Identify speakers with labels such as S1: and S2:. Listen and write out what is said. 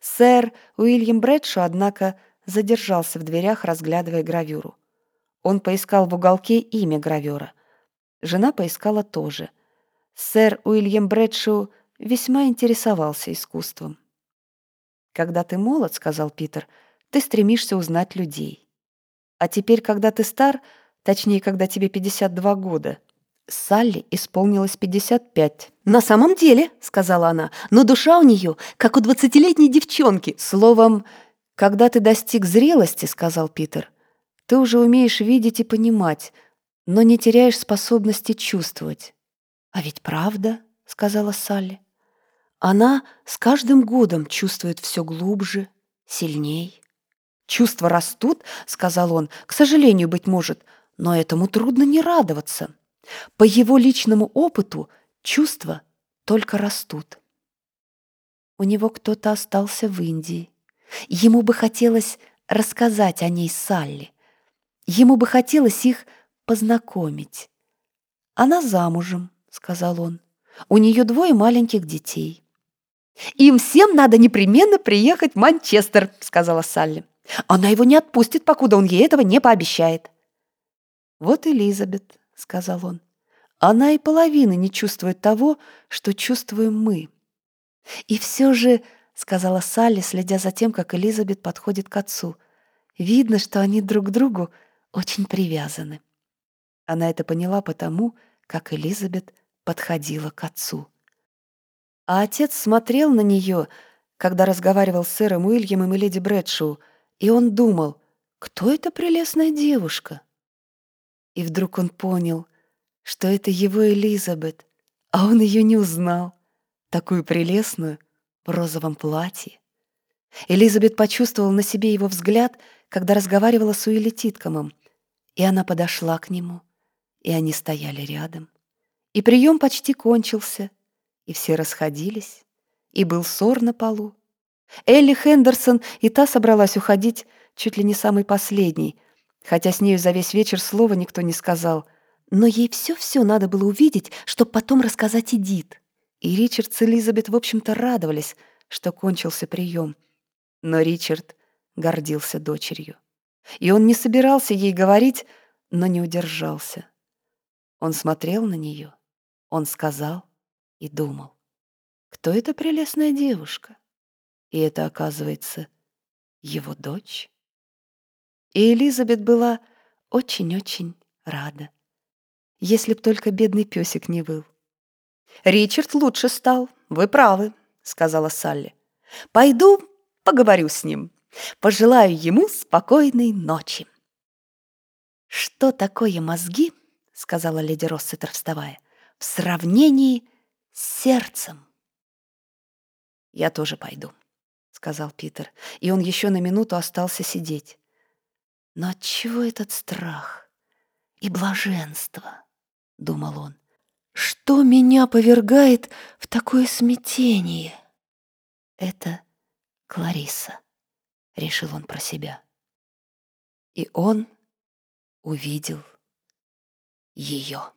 S1: Сэр Уильям Брэдшо, однако, задержался в дверях, разглядывая гравюру. Он поискал в уголке имя гравера. Жена поискала тоже. Сэр Уильям Брэдшоу весьма интересовался искусством. «Когда ты молод, — сказал Питер, — ты стремишься узнать людей. А теперь, когда ты стар, точнее, когда тебе 52 года, Салли исполнилось 55. «На самом деле, — сказала она, — но душа у нее, как у двадцатилетней девчонки. Словом, когда ты достиг зрелости, — сказал Питер, — ты уже умеешь видеть и понимать, но не теряешь способности чувствовать. А ведь правда, — сказала Салли. Она с каждым годом чувствует все глубже, сильней. «Чувства растут», — сказал он, — «к сожалению, быть может, но этому трудно не радоваться. По его личному опыту чувства только растут». У него кто-то остался в Индии. Ему бы хотелось рассказать о ней Салли. Ему бы хотелось их познакомить. «Она замужем», — сказал он. «У нее двое маленьких детей». «Им всем надо непременно приехать в Манчестер», — сказала Салли. «Она его не отпустит, покуда он ей этого не пообещает». «Вот Элизабет», — сказал он. «Она и половины не чувствует того, что чувствуем мы». «И все же», — сказала Салли, следя за тем, как Элизабет подходит к отцу, «видно, что они друг к другу очень привязаны». Она это поняла потому, как Элизабет подходила к отцу. А отец смотрел на нее, когда разговаривал с сэром Уильямом и леди Брэдшоу, и он думал, кто эта прелестная девушка? И вдруг он понял, что это его Элизабет, а он ее не узнал, такую прелестную в розовом платье. Элизабет почувствовала на себе его взгляд, когда разговаривала с Уилли Титкомом, и она подошла к нему, и они стояли рядом. И прием почти кончился — и все расходились, и был ссор на полу. Элли Хендерсон и та собралась уходить чуть ли не самый последний, хотя с нею за весь вечер слова никто не сказал. Но ей все-все надо было увидеть, чтобы потом рассказать Эдит. И Ричард с Элизабет, в общем-то, радовались, что кончился прием. Но Ричард гордился дочерью. И он не собирался ей говорить, но не удержался. Он смотрел на нее, он сказал, и думал, кто эта прелестная девушка? И это, оказывается, его дочь. И Элизабет была очень-очень рада, если б только бедный песик не выл. «Ричард лучше стал, вы правы», — сказала Салли. «Пойду поговорю с ним, пожелаю ему спокойной ночи». «Что такое мозги?» — сказала леди Россетер, вставая. «В сравнении сердцем. «Я тоже пойду», — сказал Питер, и он еще на минуту остался сидеть. «Но отчего этот страх и блаженство?» — думал он. «Что меня повергает в такое смятение?» «Это Клариса», — решил он про себя. И он увидел ее.